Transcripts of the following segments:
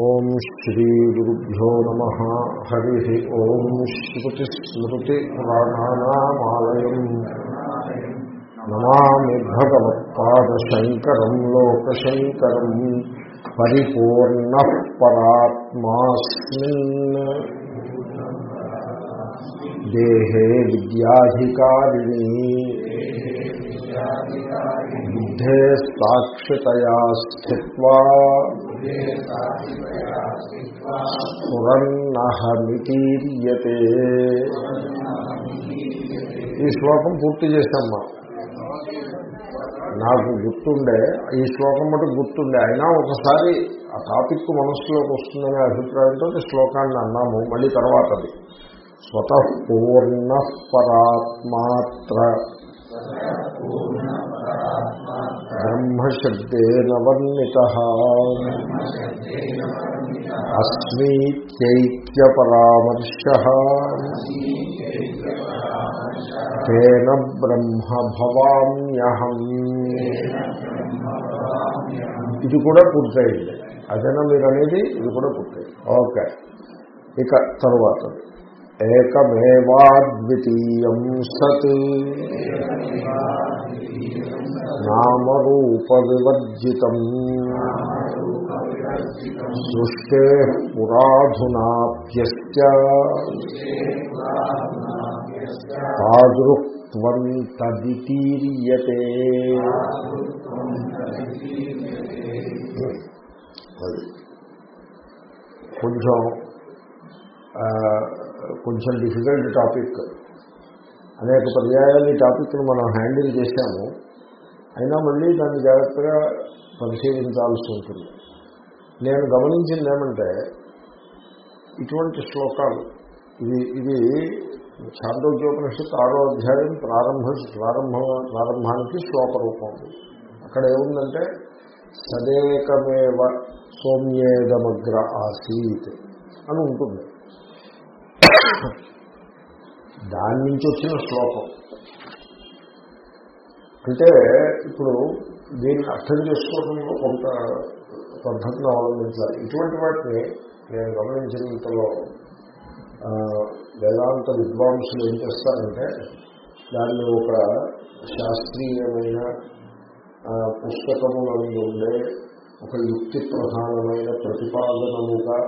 ఓం శ్రీ గురుభ్యో నమ. హరి ఓం శ్రుతిస్మృతిపురాణానామాలయం. నమామి భగవత్పాదశంకరం లోకశంకరం. పరిపూర్ణ పరాత్మాస్మిన్ దేహే విద్యాధికారిణి. బుద్ధే సాక్షితయా స్థిత్వా. స్ఫురన్నహమితీర్యతే ఈ శ్లోకం పూర్తి చేశాం మనం నాకు గుర్తుండే ఈ శ్లోకం మటు గుర్తుండే. అయినా ఒకసారి ఆ టాపిక్ మనస్సులోకి వస్తుందనే అభిప్రాయంతో శ్లోకాన్ని అన్నాము మళ్ళీ తర్వాత అది స్వతః పరాత్మాత్ర. బ్రహ్మశబ్దేన వర్ణిత. అస్మీత్యైక్యపరామర్శ తేన బ్రహ్మ భవామ్యహం ఇది కూడా పూర్తయింది. అదేనా మీరు అనేది ఇది కూడా పూర్తయింది. ఓకే. ఇక తరువాత. ఏకమేవాద్వితీయం సత్. నామరూపవివర్జితం. సృష్టే పురాధునాప్యస్య తాదృక్వం తదితీర్యతే కొంచెం కొంచెం డిఫికల్ట్ టాపిక్. అనేక పర్యాయాలు ఈ టాపిక్ను మనం హ్యాండిల్ చేశాము. అయినా మళ్ళీ దాన్ని జాగ్రత్తగా పరిశీలించాల్సి ఉంటుంది. నేను గమనించింది ఏమంటే ఇటువంటి శ్లోకాలు ఇది ఇది ఛాందోగ్యోపనిషత్ ఆరో అధ్యాయం ప్రారంభ ప్రారంభ ప్రారంభానికి శ్లోక రూపం అక్కడ ఏముందంటే సదేకమేవ సోమ్యేదమగ్ర ఆసీత్ అని ఉంటుంది. దాని నుంచి వచ్చిన శ్లోకం. అంటే ఇప్పుడు దీన్ని అర్థం చేసుకోవడంలో కొంత పద్ధతిని అవలంబించాలి. ఇటువంటి వాటిని నేను గమనించినంతలో వేదాంత విద్వాంసులు ఏం చేస్తారంటే దాన్ని ఒక శాస్త్రీయమైన పుస్తకములను ఉండే ఒక యుక్తి ప్రధానమైన ప్రతిపాదనముగా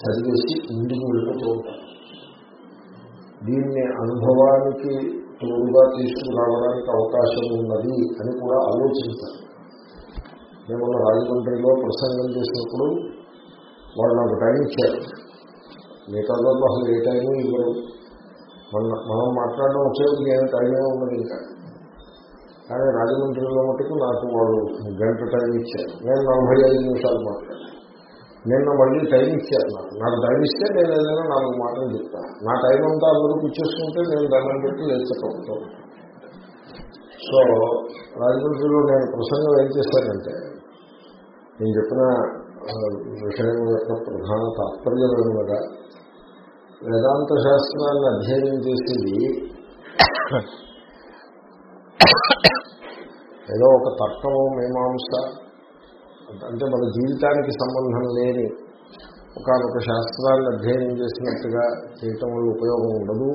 చదివేసి ఇంటికి వెళ్ళిపోతూ ఉంటారు. దీన్ని అనుభవానికి తోడుగా తీసుకురావడానికి అవకాశం ఉన్నది అని కూడా ఆలోచించాలి మేము రాజమండ్రిలో ప్రసంగం చేసినప్పుడు వాళ్ళు నాకు టైం ఇచ్చారు. మిగతా అసలు ఏ టైము ఇవ్వరు. మన మనం మాట్లాడడం వచ్చేది నేను టైమే ఉన్నది ఇంకా. కానీ రాజమండ్రిలో మటుకు నాకు వాళ్ళు గంట టైం ఇచ్చారు. నేను నలభై ఐదు నిమిషాలు మాట్లాడాను. నిన్న మళ్ళీ టైం ఇచ్చారు నాకు. నాకు టైం ఇస్తే నేను ఏదైనా నాలుగు మాటలు చెప్తాను. నా టైం అంతా అందరూ కూర్చేసుకుంటే నేను దండం పెట్టి లేచకపోతూ సో రాజమండ్రిలో నేను ప్రసంగం ఏం చేశానంటే నేను చెప్పిన విషయం యొక్క ప్రధాన తాత్పర్యం ఏమనగా వేదాంత శాస్త్రాన్ని అధ్యయనం చేసేది ఏదో ఒక తర్కము మీమాంస అంటే మన జీవితానికి సంబంధం లేని ఒకనొక శాస్త్రాన్ని అధ్యయనం చేసినట్టుగా చేయటం వల్ల ఉపయోగం ఉండదు.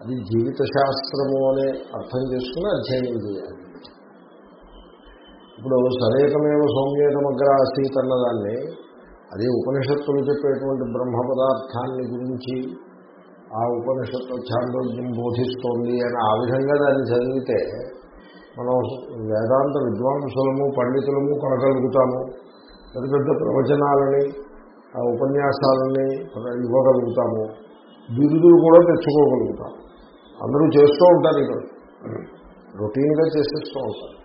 అది జీవిత శాస్త్రము అనే అర్థం చేసుకుని అధ్యయనం చేయాలి. ఇప్పుడు సరేకమేవ సౌమ్యేతమగ్ర ఆసీత్ అన్నదాన్ని అది ఉపనిషత్తులు చెప్పేటువంటి బ్రహ్మ పదార్థాన్ని గురించి ఆ ఉపనిషత్తు ఛాందోగ్యం బోధిస్తోంది అని ఆ విధంగా దాన్ని చదివితే మనం వేదాంత విద్వాంసులము పండితులము కొనగలుగుతాము. పెద్ద పెద్ద ప్రవచనాలని ఉపన్యాసాలని ఇవ్వగలుగుతాము బిరుదులు కూడా తెచ్చుకోగలుగుతాం. అందరూ చేస్తూ ఉంటారు ఇక్కడ రొటీన్గా చేసేస్తూ ఉంటారు.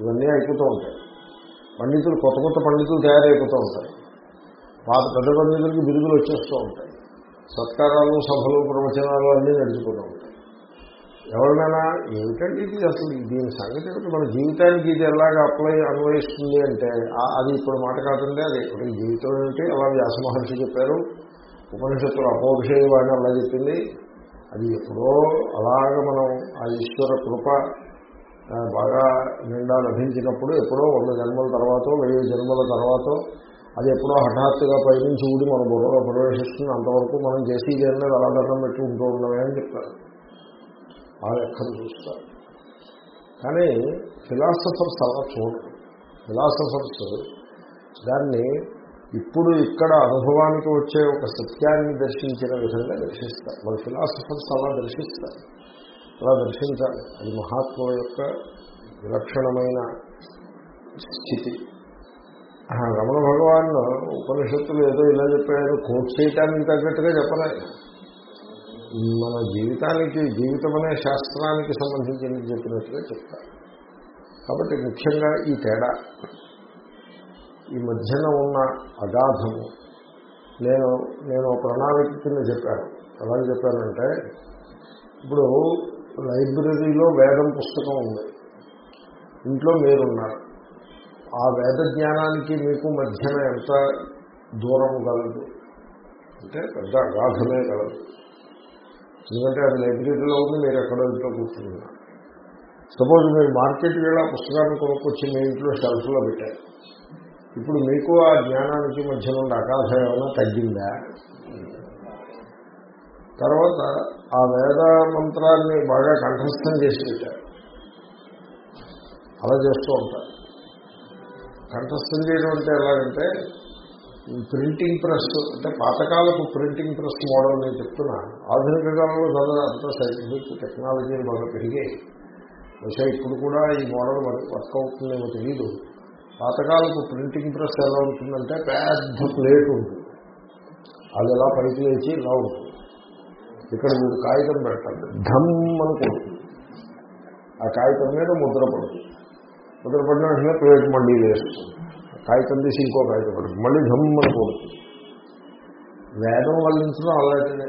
ఇవన్నీ అయిపోతూ ఉంటాయి. పండితులు కొత్త కొత్త పండితులు తయారైపోతూ ఉంటాయి పాత పెద్ద పండితులకి బిరుదులు వచ్చేస్తూ ఉంటాయి. సత్కారాలు సభలు ప్రవచనాలు అన్నీ నడుచుకుంటూ ఎవరినైనా ఏమిటండి ఇది అసలు? దీని సంగతి ఏమిటి? మన జీవితానికి ఇది ఎలాగ అప్లై అన్వయిస్తుంది అంటే అది ఇప్పుడు మాట కాదండి అది. ఇప్పుడు జీవితం ఏమిటి? అలా వ్యాస మహర్షి చెప్పారు. ఉపనిషత్తులు అపౌరుషేయవాణి అలా చెప్పింది. అది ఎప్పుడో అలాగ మనం ఆ ఈశ్వర కృప బాగా నిండా లభించినప్పుడు ఎప్పుడో వంద జన్మల తర్వాత వెయ్యి జన్మల తర్వాత అది ఎప్పుడో హఠాత్తుగా పైనుంచి ఊడి మన బుర్రలో ప్రవేశిస్తుంది. అంతవరకు మనం చేసి చేయాలి అలా దండం పెట్టి ఉంటూ ఉండమే అని చెప్తారు ఆ లెక్కలు చూస్తారు. కానీ ఫిలాసఫర్స్ అలా చూడరు. ఫిలాసఫర్స్ దాన్ని ఇప్పుడు ఇక్కడ అనుభవానికి వచ్చే ఒక సత్యాన్ని దర్శించిన విధంగా దర్శిస్తారు. మన ఫిలాసఫర్స్ అలా దర్శిస్తారు. అలా దర్శించాలి. అది మహాత్ముల యొక్క విలక్షణమైన స్థితి. రమణ భగవాన్ ఉపనిషత్తులు ఏదో ఇలా చెప్పారు. కోట్ చేయటానికి తగ్గట్టుగా చెప్పలేదు. మన జీవితానికి జీవితం అనే శాస్త్రానికి సంబంధించి చెప్పినట్టుగా చెప్తారు. కాబట్టి ముఖ్యంగా ఈ తేడా. ఈ మధ్యన ఉన్న అగాధము. నేను నేను ప్రణాళిక కింద చెప్పాను. ఎలా చెప్పానంటే ఇప్పుడు లైబ్రరీలో వేదం పుస్తకం ఉంది. ఇంట్లో మీరున్నారు. ఆ వేద జ్ఞానానికి మీకు మధ్యన ఎంత దూరం కలదు? అంటే పెద్ద అగాధమే కలదు. ఎందుకంటే అది లైబ్రరీలో ఉంది మీరు ఎక్కడో ఇంట్లో కూర్చున్నారు. సపోజ్ మీరు మార్కెట్కి వెళ్ళి ఆ పుస్తకాన్ని కొనుక్కొచ్చి మీ ఇంట్లో షెల్ఫ్లో పెట్టారు. ఇప్పుడు మీకు ఆ జ్ఞానానికి మధ్య నుండి అగాధం ఏమైనా తగ్గిందా? తర్వాత ఆ వేద మంత్రాన్ని బాగా కంఠస్థం చేసి పెట్టారు. అలా చేస్తూ ఉంటారు. కంఠస్థం చేయడం అంటే ఎలాగంటే ప్రింటింగ్ ప్రెస్ అంటే పాతకాలపు ప్రింటింగ్ ప్రెస్ మోడల్ నేను చెప్తున్నా. ఆధునిక కాలంలో చదువు అంతా సైంటిఫిక్ టెక్నాలజీలు బాగా పెరిగాయి. బహుశా ఇప్పుడు కూడా ఈ మోడల్ వర్క్ అవుతుందేమో తెలియదు పాతకాలపు ప్రింటింగ్ ప్రెస్ ఎలా ఉంటుందంటే పెద్ద ప్లేట్ ఉంటుంది. అది ఎలా పైకి లేచి ఇలా ఉంటుంది. ఇక్కడ మీరు కాగితం పెడతారు ధమ్ అనుకుంటుంది కొడుతుంది ఆ కాగితం మీద ముద్ర పడుతుంది. ముద్ర పడిన వెంటనే ప్లేట్ మళ్ళీ వేస్తుంది. కాగితం తీసి ఇంకో కాగితం పడుతుంది. మళ్ళీ ధమ్మని పోతుంది వేదం వల్లించడం అలాంటిదే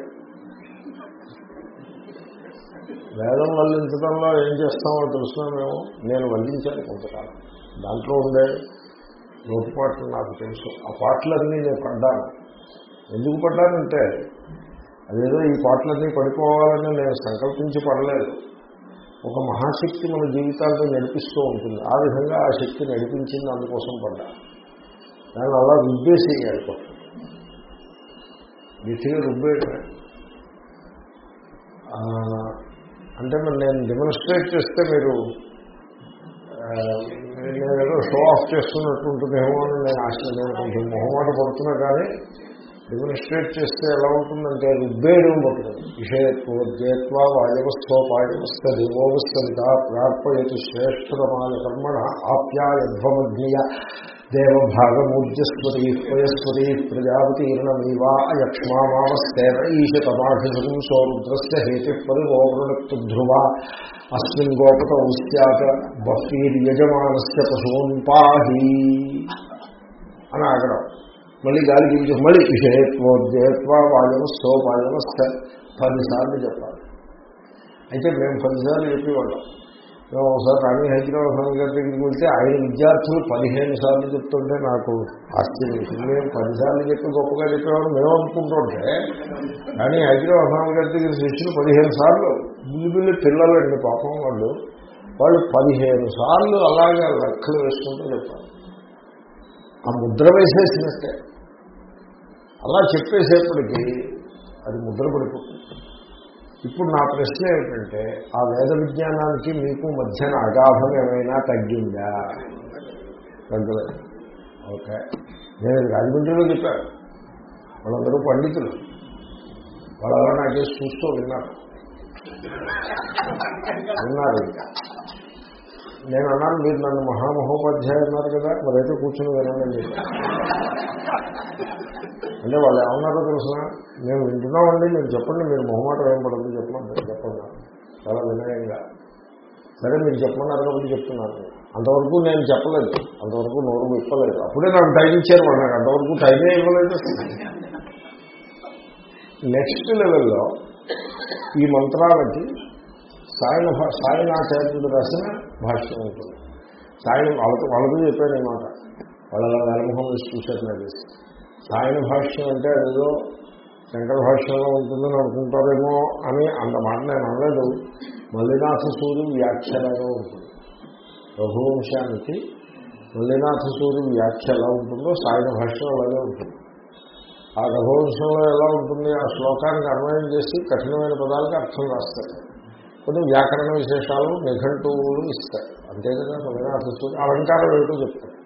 వేదం వల్లించడంలో ఏం చేస్తామో తెలుసునా మేము? నేను వల్లించాను కొంతకాలం. దాంట్లో ఉండే లోటుపాట్లు నాకు తెలుసు. ఆ పాటలన్నీ నేను పడ్డాను. ఎందుకు పడ్డానంటే అదేదో ఈ పాటలన్నీ పడిపోవాలని నేను సంకల్పించి పడలేదు. ఒక మహాశక్తి మన జీవితాలతో నడిపిస్తూ ఉంటుంది. ఆ విధంగా ఆ శక్తి నడిపించింది అందుకోసం పడ్డా. దాన్ని అలా రుబ్బేసేయాలి పట్టు గట్టిగా రుబ్బేయటమే. అంటే మరి నేను డెమోన్స్ట్రేట్ చేస్తే మీరు నేను ఏదో షో ఆఫ్ చేస్తున్నట్టు ఉంటుందేమో అని నేను ఆశ నేను కొంచెం మొహమాట పడుతున్నా కానీ డిమినిస్ట్రేట్ చేస్తే ఎలా ఉంటుందంటే రుబ్బేయడం ఉంటుంది విషయత్వోద్యత్వ వాయవస్థోపాయవస్థ దేవోవస్థిత ప్రార్పయతు శ్రేష్ఠతమాన కర్మణ ఆప్యాయధ్వమగ్నియ దేవభాగమూర్జస్వతి పయస్వతి ప్రజాపతీర్ణమీవా అయక్ష్మామావస్తేన ఈశతమాభిషం సౌరుద్రస్య హేతి పరిగోవృణక్తు ధ్రువ అస్మిన్ గోపత ఉస్యాత బహ్వీర్యజమానస్య పశూన్ పాహి అని ఆగడం. మళ్ళీ గాలి పీల్చి మళ్ళీ విషయత్వోద్యత్వ వాయవస్థో వాయవస్థ పదిసార్లు చెప్పాలి. అయితే మేము పదిసార్లు చెప్పేవాళ్ళం. మేము ఒకసారి రాణి హైదరాబాద్ స్వామి గారి దగ్గరికి వెళ్తే ఆయన విద్యార్థులు పదిహేను సార్లు చెప్తుంటే నాకు ఆశ్చర్యం మేము పదిసార్లు చెప్పి గొప్పగా చెప్పేవాడు మేము అనుకుంటుంటే కానీ హైదరాబాద్ స్వామి గారి దగ్గర శిష్యులు పదిహేను సార్లు బిల్లు పిల్లలండి పాపం వాళ్ళు. వాళ్ళు పదిహేను సార్లు అలాగే లెక్కలు వేసుకుంటూ చెప్పారు. ఆ ముద్ర వేసేసినట్టే. అలా చెప్పేసేపటికి అది ముద్ర పడిపోతుంది ఇప్పుడు నా ప్రశ్న ఏమిటంటే ఆ వేద విజ్ఞానానికి మీకు మధ్యన అగాధం ఏమైనా తగ్గిందా? తగ్గలేదు ఓకే. నేను రాజమండ్రిలో చెప్పాను. వాళ్ళందరూ పండితులు. వాళ్ళ నాకేసి చూస్తూ విన్నారు. విన్నారు ఇంకా. నేను అన్నాను మీరు నన్ను మహామహోపాధ్యాయ అన్నారు కదా మరైతే కూర్చుని వినండి అంటే వాళ్ళు ఏమన్నారో తెలుసిన మేము వింటున్నామండి మీరు చెప్పండి మీరు మొహమాట ఏం పడదు చెప్పండి చెప్పండి చాలా వినయంగా సరే మీరు చెప్పమన్నారు కాబట్టి చెప్తున్నాను అంతవరకు నేను చెప్పలేదు. అంతవరకు నోరు ఇప్పలేదు అప్పుడే నాకు టైం ఇచ్చారు వాళ్ళు నాకు అంతవరకు టైమే ఇవ్వలేదు. నెక్స్ట్ లెవెల్లో ఈ మంత్రాలకి సాయన సాయనాచార్యుడు రాసిన భాష్యం ఉంటుంది. సాయన వాళ్ళతో వాళ్ళతో చెప్పాను అనమాట వాళ్ళ నరమోహం వేసి చూశారు నాకు సాయన భాష్యం అంటే అదేదో శంకర భాష్యంలో ఉంటుందని అనుకుంటారేమో అని అంత మాట నేను అనలేదు. మల్లినాథ సూర్యు వ్యాఖ్యానంలో ఉంటుంది. రఘువంశానికి మల్లినాథ సూర్యు వ్యాఖ్య ఎలా ఉంటుందో సాయన భాష్యం అలాగే ఉంటుంది. ఆ రఘువంశంలో ఎలా ఉంటుంది? ఆ శ్లోకానికి అన్వయం చేసి కఠినమైన పదాలకు అర్థం రాస్తారు కొన్ని వ్యాకరణ విశేషాలు నిఘంటువులు ఇస్తారు అంతే కదా మల్లినాథ అలంకారం ఏమిటో చెప్తారు.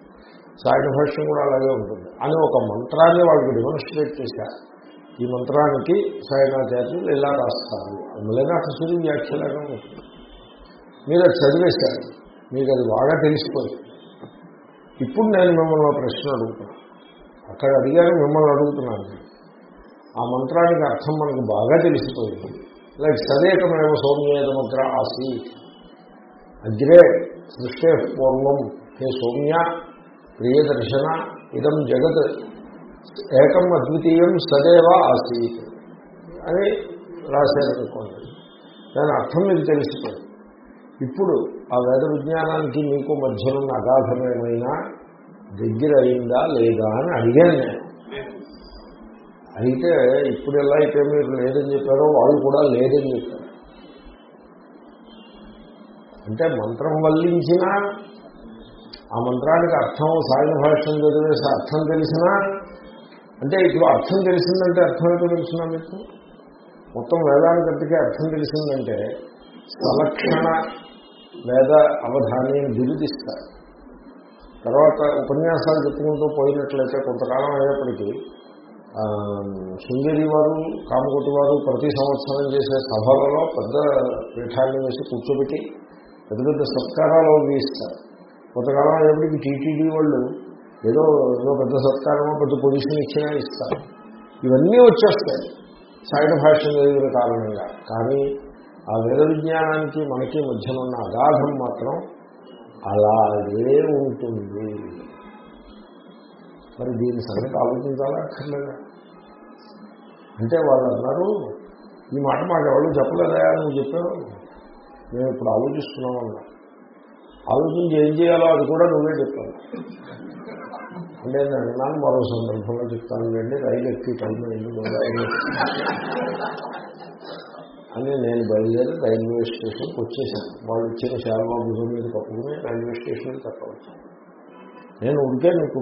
సాయుధ భాష్యం కూడా అలాగే ఉంటుంది. అని ఒక మంత్రాన్ని వాళ్ళకి డెమోన్స్ట్రేట్ చేశారు. ఈ మంత్రానికి సాయనాచార్యులు ఇలా రాస్తారు. మల్లినాథ సూర్య వ్యాఖ్యలాగా ఉంటుంది. మీరు అది చదివేశారు. మీకు అది బాగా తెలిసిపోయింది. ఇప్పుడు నేను మిమ్మల్ని ఒక ప్రశ్న అడుగుతున్నాను. అక్కడ అడిగాను మిమ్మల్ని అడుగుతున్నాను. ఆ మంత్రానికి అర్థం మనకు బాగా తెలిసిపోయింది. లైక్ సదేకమేవ సౌమ్యేదముద్ర ఆసి అగ్రే సృష్టే పూర్వం హే సౌమ్య ప్రియదర్శన ఇదం జగత్ ఏకం అద్వితీయం సదేవ ఆసీత్. అని రాశారనుకోండి దాని అర్థం మీకు తెలిసిపోయింది ఇప్పుడు ఆ వేద విజ్ఞానానికి మీకు మధ్యనున్న అగాధమేమైనా దగ్గర అయిందా లేదా అని అడిగాను నేను. అయితే ఇప్పుడు ఎలా అయితే మీరు లేదని చెప్పారో వాళ్ళు కూడా లేదని చెప్పారు. అంటే మంత్రం వల్లించినా ఆ మంత్రానికి అర్థం సాయుధ భాష్యం చదివేసి అర్థం తెలిసినా అంటే ఇప్పుడు అర్థం తెలిసిందంటే అర్థం ఏంటో తెలిసినా మీకు? మొత్తం వేదానికి అర్థం తెలిసిందంటే సలక్షణ వేద అవధాని బిరుదిస్తారు తర్వాత ఉపన్యాసాలు చెప్పుకుంటూ పోయినట్లయితే కొంతకాలం అయ్యేప్పటికీ శృంగేరి వారు కామకోటి వారు ప్రతి సంవత్సరం చేసే సభలలో పెద్ద పీఠాన్ని వేసి కూర్చోబెట్టి పెద్ద పెద్ద సత్కారాలు ఇస్తారు కొంతకాలం అయ్యేప్పటికీ టీటీడీ వాళ్ళు ఏదో ఏదో పెద్ద సత్కారమో పెద్ద పొజిషన్ ఇచ్చినా ఇస్తారు. ఇవన్నీ వచ్చేస్తాయి. సాయుధ భాష చదివిన కారణంగా. కానీ ఆ వేద విజ్ఞానానికి మనకి మధ్యన ఉన్న అగాధం మాత్రం అలాగే ఉంటుంది. మరి దీని సంగతి ఆలోచించాలా? అక్కర్లేదా? అంటే వాళ్ళు అన్నారు ఈ మాట మాకు ఎవరు చెప్పలేదా? నువ్వు చెప్పావు. మేము ఇప్పుడు ఆలోచిస్తున్నాం అన్నా ఆలోచించి ఏం చేయాలో అది కూడా నువ్వే చెప్పాను అంటే నేను మరో సందర్భంలో చెప్తాను వెళ్ళి రైలు ఎక్కి టైం ఎందుకు అని నేను బయలుదేరి రైల్వే స్టేషన్కి వచ్చేసాను. వాళ్ళు ఇచ్చిన శాలబాబు మీద కప్పుకుని రైల్వే స్టేషన్కి తప్పవచ్చు నేను ఉంటే నీకు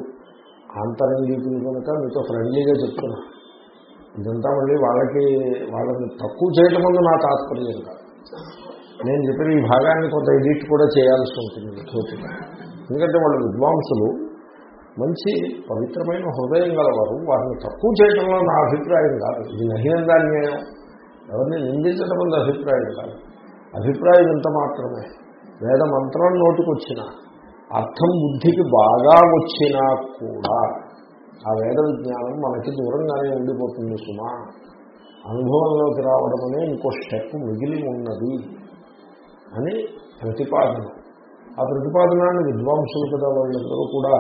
ఆంతరంగీకులు కనుక మీతో ఫ్రెండ్లీగా చెప్తున్నా. ఇదంతా మళ్ళీ వాళ్ళకి వాళ్ళని తక్కువ చేయటం వల్ల నా తాత్పర్యం కాదు. నేను చెప్పిన ఈ భాగాన్ని కొంత ఎడిట్ కూడా చేయాల్సి ఉంటుంది తోటిగా ఎందుకంటే వాళ్ళు విద్వాంసులు మంచి పవిత్రమైన హృదయం గలవారు వారిని తక్కువ చేయడంలో నా అభిప్రాయం కాదు. ఇది నహీనందాన్యాయం ఎవరిని నిందించడం వల్ల అభిప్రాయం కాదు. అభిప్రాయం ఇంత మాత్రమే? వేద మంత్రం నోటుకొచ్చినా అర్థం బుద్ధికి బాగా వచ్చినా కూడా ఆ వేద విజ్ఞానం మనకి దూరంగానే ఉండిపోతుంది సుమా. అనుభవంలోకి రావడం అనే ఇంకో స్టెప్ మిగిలి ఉన్నది అని ప్రతిపాదన. ఆ ప్రతిపాదనాన్ని విద్వాంసులు కదా వాళ్ళందరూ కూడా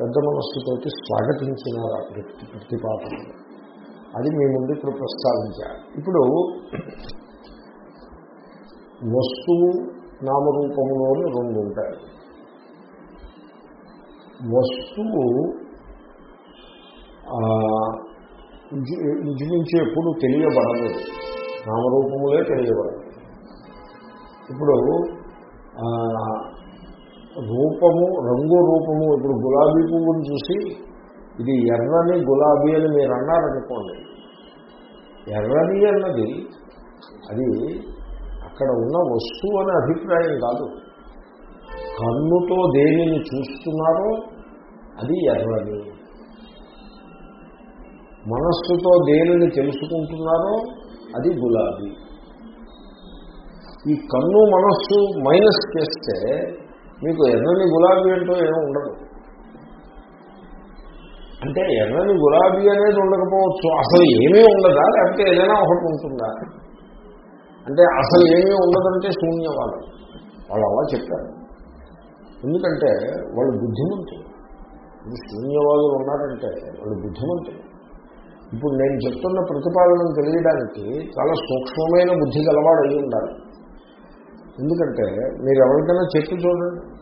పెద్ద మనస్సుతోటి స్వాగతించినారు ఆ ప్రతిపాదన అది మీ ముందు ఇప్పుడు ప్రస్తావించారు. ఇప్పుడు వస్తువు నామరూపంలోని రెండు ఉంటాయి. వస్తువు ఇంచుమించి ఎప్పుడు తెలియబడదు. నామరూపములే తెలియబడదు ఇప్పుడు రూపము రంగు రూపము ఇప్పుడు గులాబీ పువ్వును చూసి ఇది ఎర్రని గులాబీ అని మీరు అన్నారనుకోండి. ఎర్రని అన్నది అది అక్కడ ఉన్న వస్తువు అనే అభిప్రాయం కాదు. కన్నుతో దేనిని చూస్తున్నారో అది ఎర్రది. మనస్సుతో దేనిని తెలుసుకుంటున్నారో అది గులాబీ. ఈ కన్ను మనస్సు మైనస్ చేస్తే మీకు ఎర్రని గులాబీ అంటూ ఏమీ ఉండదు. అంటే ఎర్రని గులాబీ అనేది ఉండకపోవచ్చు. అసలు ఏమీ ఉండదా? లేకపోతే ఏదైనా ఒకటి ఉంటుందా? అంటే అసలు ఏమీ ఉండదంటే శూన్యవాదం. వాళ్ళు అలా చెప్పారు. ఎందుకంటే వాళ్ళు బుద్ధిమంతులు. ఇప్పుడు శూన్యవాదులు ఉన్నారంటే వాళ్ళు బుద్ధిమంతులు. ఇప్పుడు నేను చెప్తున్న ప్రతిపాదనను తెలియడానికి చాలా సూక్ష్మమైన బుద్ధి గలవాడు అయి ఉండాలి. ఎందుకంటే మీరు ఎవరికైనా చెప్పి చూడండి.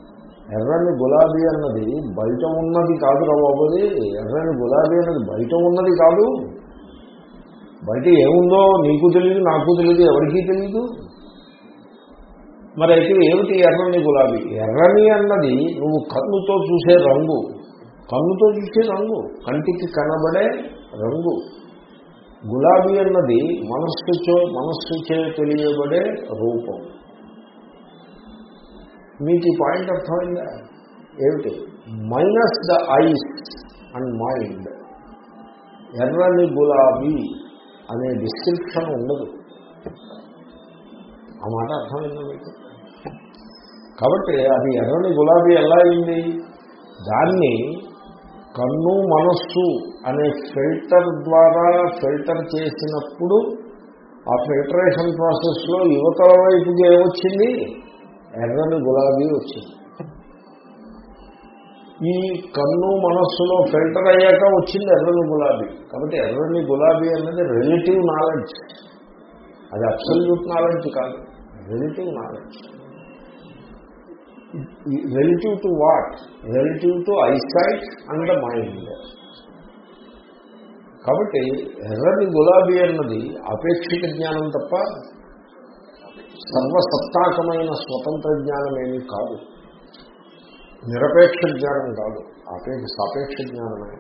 ఎర్రని గులాబీ అన్నది బయట ఉన్నది కాదు రాబోది ఎర్రని గులాబీ అన్నది బయట ఉన్నది కాదు. బయట ఏముందో నీకు తెలియదు నాకు తెలియదు ఎవరికీ తెలియదు మరి అయితే ఏమిటి ఎర్రని గులాబీ? ఎర్రని అన్నది నువ్వు కన్నుతో చూసే రంగు. కన్నుతో చూసే రంగు. కంటికి కనబడే రంగు. గులాబీ అన్నది మనస్సుచో మనస్సుచే తెలియబడే రూపం. మీకు ఈ పాయింట్ అర్థమైందా? ఏమిటి? Minus the eyes and mind. ఎర్రని గులాబీ అనే డిస్క్రిప్షన్ ఉండదు. ఆ మాట అర్థమైందా మీకు? కాబట్టి అది ఎర్రని గులాబీ ఎలా అయింది? దాన్ని కన్ను మనస్సు అనే ఫిల్టర్ ద్వారా ఫిల్టర్ చేసినప్పుడు ఆ ఫిల్టరేషన్ ప్రాసెస్లో యువతల వైపుకి ఏమొచ్చింది? ఎర్రని గులాబీ వచ్చింది. ఈ కన్ను మనస్సులో ఫిల్టర్ అయ్యాక వచ్చింది ఎర్రని గులాబీ. కాబట్టి ఎర్రని గులాబీ అనేది రిలేటివ్ నాలెడ్జ్ అది అబ్సల్యూట్ నాలెడ్జ్ కాదు relative knowledge relative to what relative to eyesight and mind కాబట్టి ఎర్రని గులాబీ అన్నది అపేక్షిక జ్ఞానం తప్ప సర్వసత్తాకమైన స్వతంత్ర జ్ఞానం ఏమీ కాదు. నిరపేక్ష జ్ఞానం కాదు. అపేక్ష సాపేక్ష జ్ఞానమే.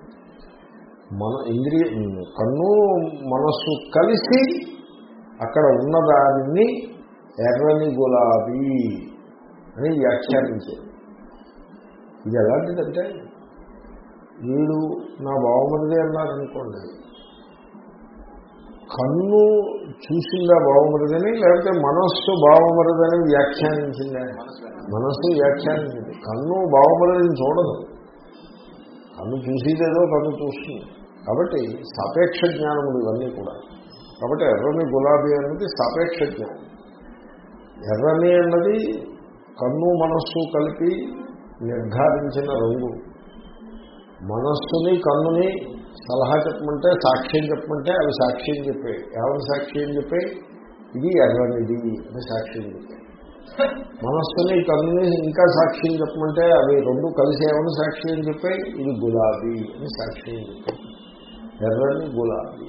మన ఇంద్రియ కన్ను మనస్సు కలిసి అక్కడ ఉన్నదాన్ని ఎర్రని గులాబీ అని వ్యాఖ్యానించేది ఇది ఎలాంటిదంటే వీడు నా బావమరిది అన్నారనుకోండి కన్ను చూసిందా బావమరిదని లేకపోతే మనస్సు బావమరిదని వ్యాఖ్యానించిందా? మనస్సు వ్యాఖ్యానించింది. కన్ను బావమరిదని చూడదు. కన్ను చూసేదేదో కన్ను చూస్తుంది. కాబట్టి సాపేక్ష జ్ఞానములు ఇవన్నీ కూడా. కాబట్టి ఎర్రని గులాబీ అన్నది సాపేక్ష జ్ఞానం. ఎర్రని అన్నది కన్ను మనస్సు కలిపి నిర్ధారించిన రంగు. మనస్సుని కన్నుని సలహా చెప్పమంటే సాక్ష్యం చెప్పమంటే అవి సాక్ష్యం చెప్పాయి సాక్షి సాక్ష్యం చెప్పాయి ఇది ఎర్రనిది అని సాక్ష్యం చెప్పాయి మనస్సుని కన్నుని ఇంకా సాక్ష్యం చెప్పమంటే అవి రెండు కలిసి ఏమని సాక్ష్యం చెప్పాయి ఇది గులాబీ అని సాక్ష్యం చెప్పాయి ఎర్రని గులాబీ.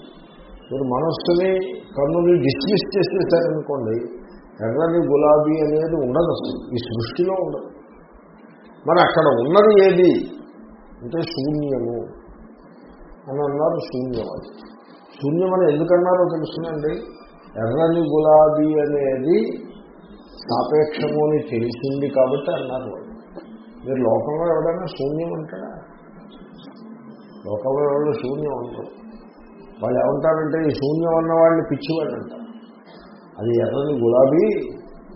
మీరు మనస్సుని కన్నుని డిస్మిస్ చేసేసారనుకోండి ఎర్రని గులాబీ అనేది ఉండదు అసలు. ఈ సృష్టిలో ఉండదు. మరి అక్కడ ఉన్నది ఏది? అంటే శూన్యము అని అన్నారు శూన్యం అది శూన్యం అని ఎందుకన్నారో తెలుసునండి. ఎర్రని గులాబీ అనేది సాపేక్షము అని తెలిసింది కాబట్టి అన్నారు మీరు లోకంలో ఎవడైనా శూన్యం అంటారా? లోకంలో ఎవరు శూన్యం అంటారు? వాళ్ళు ఏమంటారంటే ఈ శూన్యం అన్న వాళ్ళని పిచ్చివాళ్ళు అంటారు. అది ఎర్రని గులాబీ?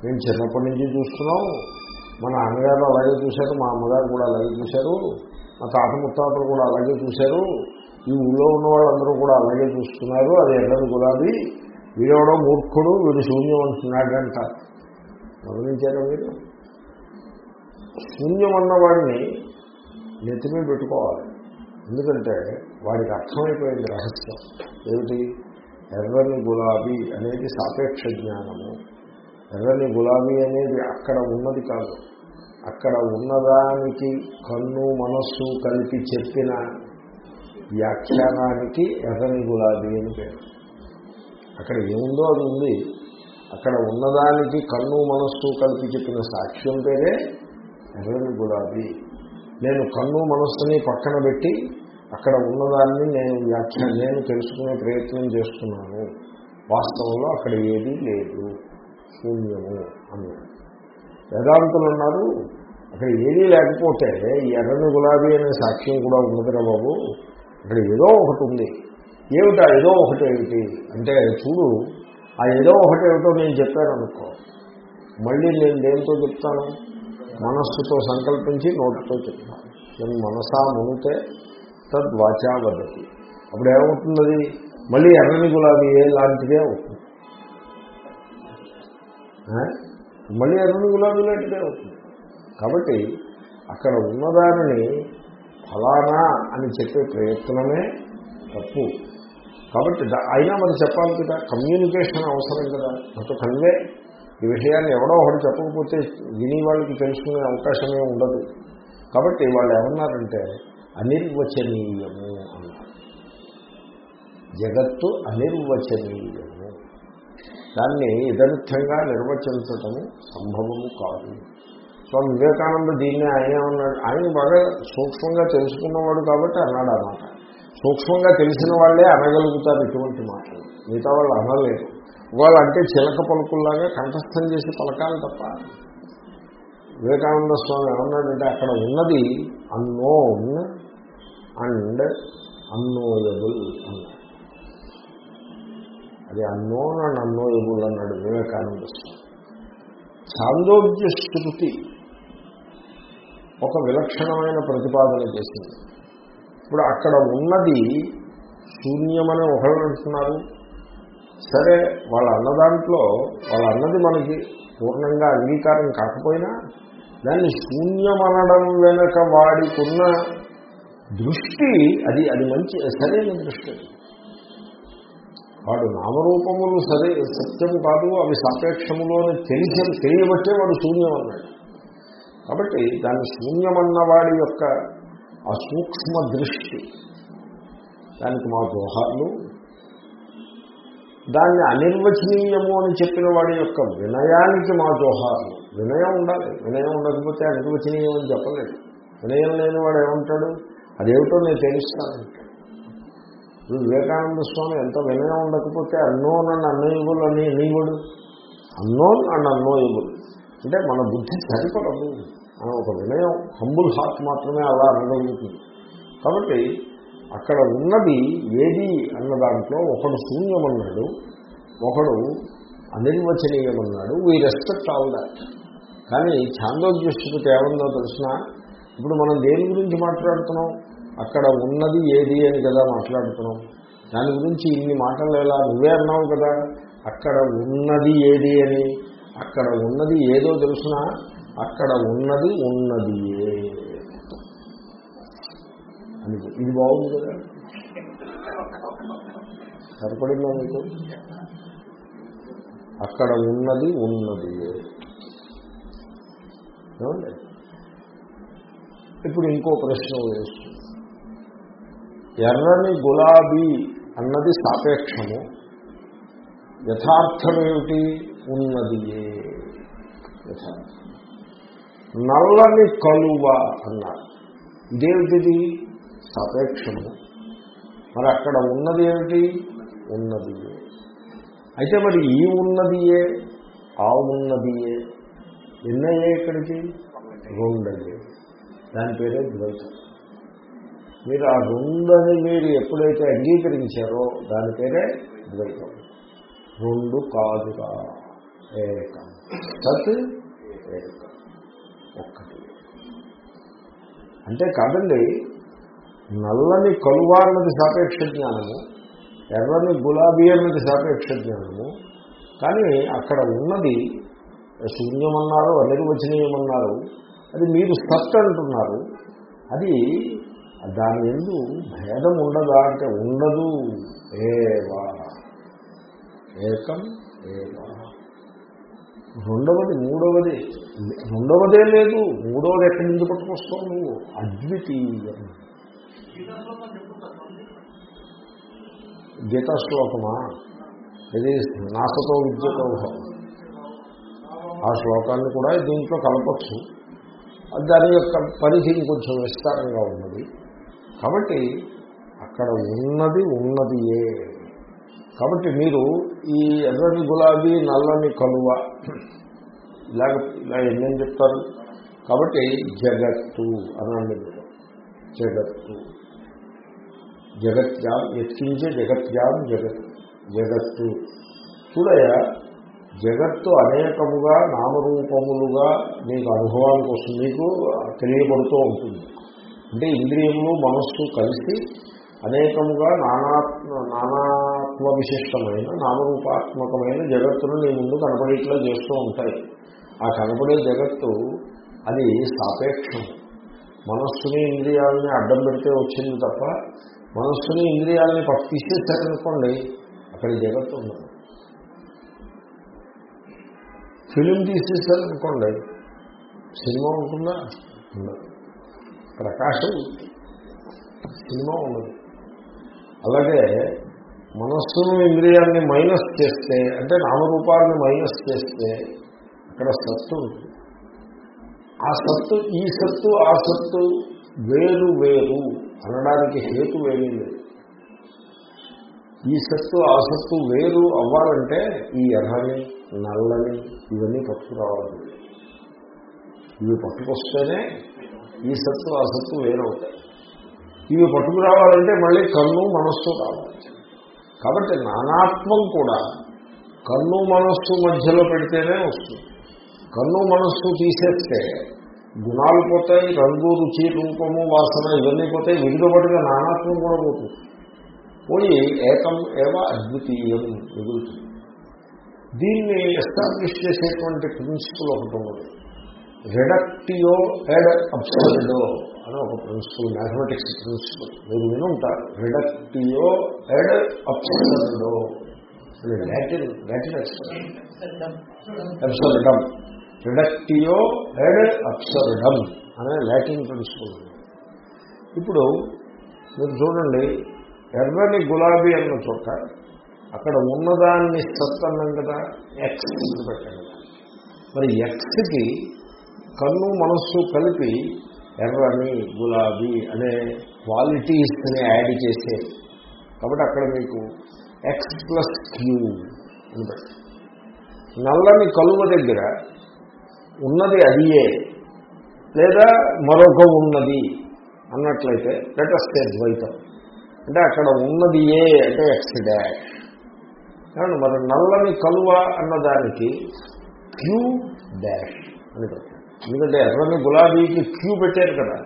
మేము చిన్నప్పటి నుంచి చూస్తున్నాం మా నాన్నగారు అలాగే చూశారు మా అమ్మగారు కూడా అలాగే చూశారు మా తాత ముత్తాతలు కూడా అలాగే చూశారు ఈ ఊళ్ళో ఉన్న వాళ్ళందరూ కూడా అలాగే చూస్తున్నారు. అది ఎర్రని గులాబీ? వీడెవడో మూర్ఖుడు వీడు శూన్యం అంటున్నాడంట. గమనించారా మీరు? శూన్యం అన్నవాడిని నెత్తిమీ పెట్టుకోవాలి. ఎందుకంటే వాడికి అర్థమైపోయింది రహస్యం. ఏమిటి? ఎర్రని గులాబీ అనేది సాపేక్ష జ్ఞానము. ఎర్రని గులాబీ అనేది అక్కడ ఉన్నది కాదు. అక్కడ ఉన్నదానికి కన్ను మనస్సు కలిపి చెప్పిన వ్యాఖ్యానానికి ఎర్రని గులాబీ అని పేరు. అక్కడ ఏముందో అది ఉంది. అక్కడ ఉన్నదానికి కన్ను మనస్సు కలిపి చెప్పిన సాక్ష్యం పేరే ఎర్రని గులాబీ. నేను కన్ను మనస్సుని పక్కన పెట్టి అక్కడ ఉన్నదాన్ని నేను వ్యాఖ్య నేను తెలుసుకునే ప్రయత్నం చేస్తున్నాను. వాస్తవంలో అక్కడ ఏదీ లేదు. శూన్యము అన్నారు వేదాంతులు ఉన్నారు అక్కడ ఏదీ లేకపోతే ఈ ఎర్రని గులాబీ అనే సాక్ష్యం కూడా ఉన్నదిరా బాబు. అక్కడ ఏదో ఒకటి ఉంది. ఏమిటా? ఏదో ఒకటి ఏమిటి? అంటే చూడు. ఆ ఏదో ఒకటి ఏమిటో నేను చెప్పాను అనుకో. మళ్ళీ నేను దేంతో చెప్తాను? మనస్సుతో సంకల్పించి నోటితో చెప్తాను. నేను మనసా మునితే తద్వాచా వదతి. అప్పుడు ఏమవుతుంది మళ్ళీ ఎర్రని గులాబీ ఏ లాంటిదే అవుతుంది. మళ్ళీ ఎర్రని గులాబీ లాంటిదే అవుతుంది. కాబట్టి అక్కడ ఉన్నదానిని ఫలానా అని చెప్పే ప్రయత్నమే తప్పు. కాబట్టి అయినా మనం చెప్పాలి కదా కమ్యూనికేషన్ అవసరం కదా. నాకు కన్వే. ఈ విషయాన్ని ఎవడో ఒకటి చెప్పకపోతే విని వాళ్ళకి తెలుసుకునే అవకాశమే ఉండదు. కాబట్టి వాళ్ళు ఏమన్నారంటే అనిర్వచనీయము అన్నారు జగత్తు అనిర్వచనీయము. దాన్ని ఇదర్థంగా నిర్వచించటము సంభవము కాదు. స్వామి వివేకానంద దీన్ని ఆయన ఉన్నాడు ఆయన బాగా సూక్ష్మంగా తెలుసుకున్నవాడు కాబట్టి అన్నాడు అన్నమాట. సూక్ష్మంగా తెలిసిన వాళ్ళే అనగలుగుతారు ఇటువంటి మాటలు. మిగతా వాళ్ళు అనలేరు. వాళ్ళు అంటే చిలక పలుకుల్లాగా కంఠస్థం చేసి పలకాలి తప్ప. వివేకానంద స్వామి ఏమన్నాడంటే అక్కడ ఉన్నది అన్నోన్ అండ్ అన్నోయబుల్ అన్నాడు అది అన్నోన్ అండ్ అన్నోయబుల్ అన్నాడు వివేకానంద చాందోగ్య శృతి ఒక విలక్షణమైన ప్రతిపాదన చేసింది. ఇప్పుడు అక్కడ ఉన్నది శూన్యమని ఒకళ్ళు అంటున్నారు. సరే వాళ్ళ అన్నదాంట్లో వాళ్ళ అన్నది మనకి పూర్ణంగా అంగీకారం కాకపోయినా దాన్ని శూన్యమనడం వెనుక వాడికున్న దృష్టి అది అది మంచి సరైన దృష్టి. వాడు నామరూపములు సరే సత్యము కాదు అవి సాపేక్షములు అని తెలిసి తెలియబట్టే వాడు శూన్యం అన్నాడు కాబట్టి దాన్ని శూన్యమన్న వాడి యొక్క ఆ సూక్ష్మ దృష్టి దానికి మా దోహాలు. దాన్ని అనిర్వచనీయము అని చెప్పిన వాడి యొక్క వినయానికి మా దోహాలు. వినయం ఉండాలి. వినయం ఉండకపోతే అనిర్వచనీయం అని చెప్పలేదు వినయం లేని వాడు ఏమంటాడు? అదేమిటో నేను తెలుస్తాను. ఇప్పుడు వివేకానంద స్వామి ఎంత వినయం ఉండకపోతే అన్నోన్ అండ్ అన్నోయబుల్ అని నీవుడు అన్నోన్ అండ్ అన్నోయబుల్. అంటే మన బుద్ధి సరిపడదు. అని ఒక వినయం హంబుల్ హార్ట్ మాత్రమే అలా అనగలుగుతుంది. కాబట్టి అక్కడ ఉన్నది ఏది అన్న దాంట్లో ఒకడు శూన్యమన్నాడు ఒకడు అనిర్వచనీయమన్నాడు వీ రెస్పెక్ట్ ఆల్ దాట్ కానీ ఛాందోగ్యశ్రుతి ఏమన్నా తెలిసిన? ఇప్పుడు మనం దేని గురించి మాట్లాడుతున్నాం? అక్కడ ఉన్నది ఏది అని కదా మాట్లాడుతున్నాం. దాని గురించి ఇన్ని మాటలు ఎలా? నువ్వే అన్నావు కదా అక్కడ ఉన్నది ఏది అని. అక్కడ ఉన్నది ఏదో తెలుసిన? అక్కడ ఉన్నది ఉన్నదియే. అని ఇది బాగుంది కదా. సరిపడిందా మీకు? అక్కడ ఉన్నది ఉన్నది ఇప్పుడు ఇంకో ప్రశ్న వేస్తుంది ఎర్రని గులాబీ అన్నది సాపేక్షము. యథార్థమేమిటి? ఉన్నదియే. యథార్థం. నల్లని కలువ అన్నారు. ఇదేమిటిది? సాపేక్షము. మరి అక్కడ ఉన్నది ఏమిటి? ఉన్నదియే. అయితే మరి ఈ ఉన్నదియే ఆ ఉన్నదియే ఎన్నయ్యే ఇక్కడికి? రెండయ్యే దాని పేరే ద్వైతం. మీరు ఆ రెండని మీరు ఎప్పుడైతే అంగీకరించారో దాని పేరే ద్వైతం. రెండు కాదుగా ఏకం. సత్ ఏకం. ఒక్కటి. అంటే కాదండి నల్లని కలువ అన్నది సాపేక్ష జ్ఞానము ఎర్రని గులాబీ అన్నది సాపేక్ష జ్ఞానము కానీ అక్కడ ఉన్నది శూన్యమన్నారు అనిర్వచనీయమన్నారు అది మీరు సత్ అంటున్నారు అది దాని ఎందు భేదం ఉండదా అంటే ఉండదు. ఏవా ఏకం ఏవా రెండవది మూడవది రెండవదే లేదు మూడవది ఎక్కడి నుంచి పట్టుకొస్తావు నువ్వు? అద్వితీయం. గీతా శ్లోకమా ఇది నాకతో విద్యతో ఆ శ్లోకాన్ని కూడా దీంట్లో కలపచ్చు. దాని యొక్క పరిధి కొంచెం విస్తారంగా ఉన్నది. కాబట్టి అక్కడ ఉన్నది ఉన్నదియే కాబట్టి మీరు ఈ ఎర్రని గులాబీ నల్లని కలువ ఇలాగ ఇలా ఎన్నేం చెప్తారు? కాబట్టి జగత్తు అనండి మీరు. జగత్తు. జగత్యాం ఎత్తించే జగత్యాం జగత్ జగత్తు. చూడయ జగత్తు అనేకముగా నామరూపములుగా మీకు అనుభవానికి వస్తుంది మీకు తెలియబడుతూ ఉంటుంది. అంటే ఇంద్రియములు మనస్సు కలిసి అనేకముగా నానాత్మ నానాత్మ విశిష్టమైన నామరూపాత్మకమైన జగత్తును నీ ముందు కనపడేట్లా చేస్తూ ఉంటాయి. ఆ కనపడే జగత్తు అది సాపేక్షం. మనస్సుని ఇంద్రియాలని అడ్డం పెడితే వచ్చింది తప్ప మనస్సుని ఇంద్రియాలని తీసేసారనుకోండి అక్కడ జగత్తు ఉండదు. ఫిలిం తీసేసారనుకోండి సినిమా ఉంటుందా? ఉండదు. ప్రకాశం సినిమా ఉన్నది. అలాగే మనస్సును ఇంద్రియాన్ని మైనస్ చేస్తే అంటే నామరూపాలను మైనస్ చేస్తే అక్కడ సత్తు ఉంటుంది ఆ సత్తు ఈ సత్తు ఆ సత్తు వేరు వేరు అనడానికి హేతు వేమీ లేదు. ఈ సత్తు ఆ సత్తు వేరు అవ్వాలంటే ఈ ఎర్రని నల్లని ఇవన్నీ పట్టుకురావాలి. ఇవి పట్టుకొస్తేనే ఈ సత్తు ఆ సత్తు వేరవుతాయి ఇవి పట్టుకురావాలంటే మళ్ళీ కన్ను మనస్సు రావాలి. కాబట్టి నానాత్మం కూడా కన్ను మనస్సు మధ్యలో పెడితేనే వస్తుంది. కన్ను మనస్సు తీసేస్తే గుణాలు పోతాయి రంగు రుచి రూపము వాసన ఇవన్నీ పోతాయి విడిగబడిగా నానాత్మం కూడా పోతుంది. పోయి ఏకం ఏవ అద్వితీయం మిగులుతుంది దీన్ని ఎస్టాబ్లిష్ చేసేటువంటి ప్రిన్సిపల్ ఒకటి ఉన్నది రిడక్టియో ఎడ్ అబ్సర్డో అని ఒక ప్రిన్సిపల్ మ్యాథమెటిక్స్ ప్రిన్సిపల్ మీరు వినుంటారు రిడక్టియో ఎడ్ అబ్సర్డో లాటిన్ లాటిన్ అబ్సర్డమ్ రిడక్టియో ఎడ్ అబ్సర్డమ్ అనే లాటిన్ ప్రిన్సిపల్ ఇప్పుడు మీరు చూడండి ఎర్రని గులాబీ అన్న చోట అక్కడ ఉన్నదాన్ని సత్ అన్నాం కదా ఎక్స్ పెట్టండి మరి ఎక్స్కి కన్ను మనస్సు కలిపి ఎర్రని గులాబీ అనే క్వాలిటీస్ని యాడ్ చేసే కాబట్టి అక్కడ మీకు ఎక్స్ ప్లస్ క్యూ ఉంటుంది. నల్లని కలువ దగ్గర ఉన్నది అదియే లేదా మరొక ఉన్నది అన్నట్లయితే లెటస్టే ద్వైతం. అంటే అక్కడ ఉన్నది ఏ అంటే ఎక్స్ డాష్ కానీ మరి నల్లని కలువ అన్నదానికి క్యూ డాష్ అని పెట్టారు ఎందుకంటే ఎర్రని గులాబీకి క్యూ పెట్టారు కదా.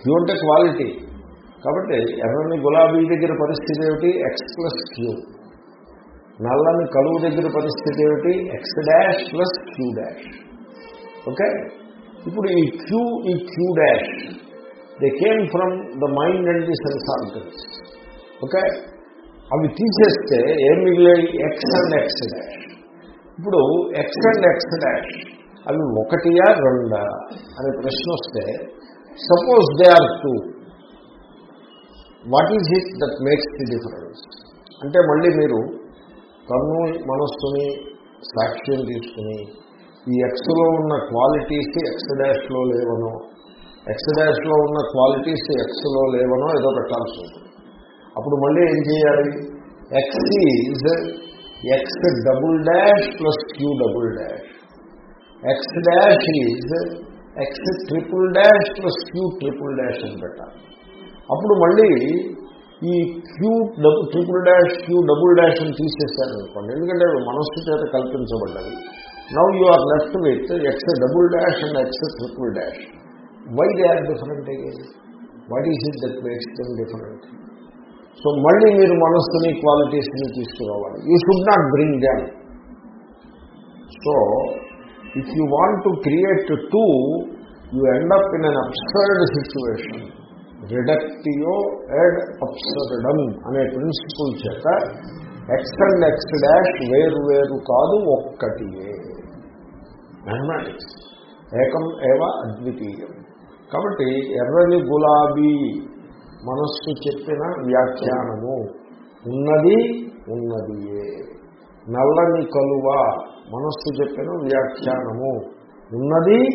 క్యూ అంటే క్వాలిటీ. కాబట్టి ఎర్రని గులాబీ దగ్గర పరిస్థితి ఏమిటి? ఎక్స్ ప్లస్ క్యూ నల్లని కలువు దగ్గర పరిస్థితి ఏమిటి? X dash plus Q dash okay ఇప్పుడు ఈ క్యూ ఈ Q dash they came from the mind and the sense organs okay అవి తీసేస్తే ఏం మిగిలాయి? ఎక్స్ అండ్ ఎక్స్ డాష్ ఇప్పుడు ఎక్స్ అండ్ ఎక్స్ డాష్ అవి ఒకటియా రెండా అనే ప్రశ్న వస్తే suppose they are two what is it that makes the difference అంటే మళ్ళీ మీరు కన్ను మనస్సుని సాక్ష్యం తీసుకుని ఈ ఎక్స్లో ఉన్న క్వాలిటీస్ ఎక్స్ డాష్లో లేవనో ఎక్స్ డాష్లో ఉన్న క్వాలిటీస్ ఎక్స్లో లేవనో ఏదో పెట్టాల్సి ఉంటుంది. అప్పుడు మళ్ళీ ఏం చేయాలి? X is X double dash plus Q double dash X dash is X triple dash plus Q triple dash అని పెట్టాలి. అప్పుడు మళ్ళీ ఈ Q double triple dash Q double dash అని తీసేస్తారు అనుకోండి ఎందుకంటే అవి మనస్సు చేత కల్పించబడ్డవి now you are left with X double dash and X triple dash why they are different again what is it that makes them different so మళ్ళీ మీరు మనస్సుని క్వాలిటీస్ని తీసుకురావాలి. You should not bring that so if you want to create two you end up in an absurd situation reductio ad absurdum అనే ప్రిన్సిపల్ చేత X and X dash వేరు వేరు కాదు ఒక్కటియే. మ్యాథమెటిక్స్ ఏకం ఏవ అద్వితీయం. కాబట్టి ఎర్రని గులాబీ మనస్సు చెప్పిన వ్యాఖ్యానము ఉన్నది ఉన్నదియే. నల్లని కలువ మనస్సు చెప్పిన వ్యాఖ్యానము. ఉన్నది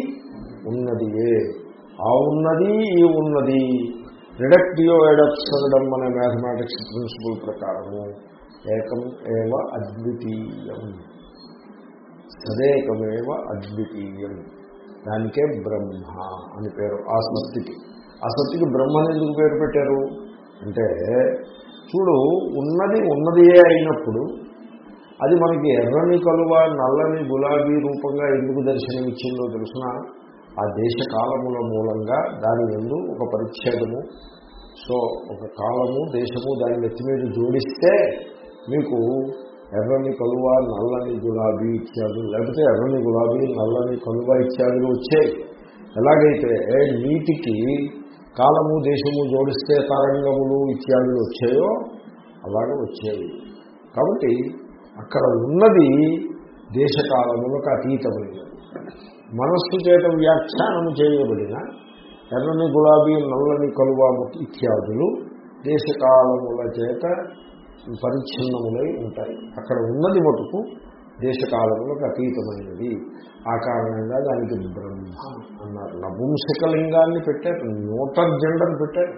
ఉన్నదియే. ఆ ఉన్నది ఈ ఉన్నది. రిడక్టియో ఎడప్సరడం అనే మ్యాథమెటిక్స్ ప్రిన్సిపల్ ప్రకారము. ఏకం ఏవ అద్వితీయం. సదేకమేవ అద్వితీయం. దానికే బ్రహ్మ అని పేరు. ఆ సత్తికి. ఆ సత్తికి బ్రహ్మని ఎందుకు పేరు పెట్టారు? అంటే చూడు ఉన్నది ఉన్నదియే అయినప్పుడు అది మనకి ఎర్రని కలువ నల్లని గులాబీ రూపంగా ఎందుకు దర్శనమిచ్చిందో తెలుసిన ఆ దేశ కాలముల మూలంగా దాని ఎందు ఒక పరిచ్ఛేదము. సో ఒక కాలము దేశము దాని నెత్తి మీద జోడిస్తే మీకు ఎర్రని కలువ నల్లని గులాబీ ఇత్యాదులు లేకపోతే ఎర్రని గులాబీ నల్లని కలువ ఇత్యాదులు వచ్చాయి. ఎలాగైతే నీటికి కాలము దేశము జోడిస్తే తరంగములు ఇత్యాదులు వచ్చాయో అలాగే వచ్చాయి. కాబట్టి అక్కడ ఉన్నది దేశకాలములకు అతీతమైనది. మనస్సు చేత వ్యాఖ్యానము చేయబడిన ఎర్రని గులాబీ నల్లని కలువ ఇత్యాదులు దేశకాలముల చేత పరిచ్ఛిన్నములై ఉంటాయి. అక్కడ ఉన్నది మటుకు దేశకాలములకు అతీతమైనది. ఆ కారణంగా దానికి బ్రహ్మ అన్నారు. నపుంసకలింగాన్ని పెట్టారు న్యూటర్ జెండర్ పెట్టారు.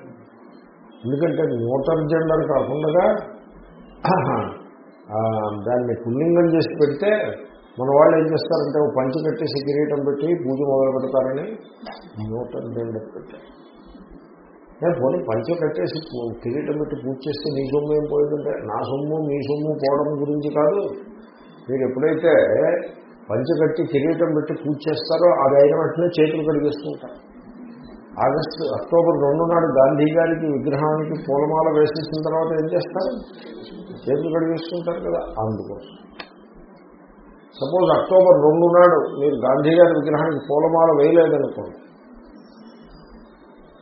ఎందుకంటే న్యూటర్ జెండర్ కాకుండా దాన్ని పుల్లింగం చేసి పెడితే మన వాళ్ళు ఏం చేస్తారంటే ఓ పంచి కట్టేసి సిగరేటం పెట్టి పూజ మొదలు పెడతారని న్యూటర్ రెండు పెట్టారు నేను పోనీ పంచ కట్టేసి కిరీటం పెట్టి పూజ చేస్తే నీ సొమ్ము ఏం పోయిందంటే నా సొమ్ము మీ సొమ్ము పోవడం గురించి కాదు. మీరు ఎప్పుడైతే పంచ కట్టి కిరీటం పెట్టి పూజ చేస్తారో అది అయిన వెంటనే చేతులు కడిగేసుకుంటారు. ఆగస్టు అక్టోబర్ రెండు నాడు గాంధీ గారికి విగ్రహానికి పూలమాల వేసేసిన తర్వాత ఏం చేస్తారు? చేతులు కడిగేసుకుంటారు కదా అందుకోసం. సపోజ్ అక్టోబర్ రెండు నాడు మీరు గాంధీ గారి విగ్రహానికి పూలమాల వేయలేదనుకోండి.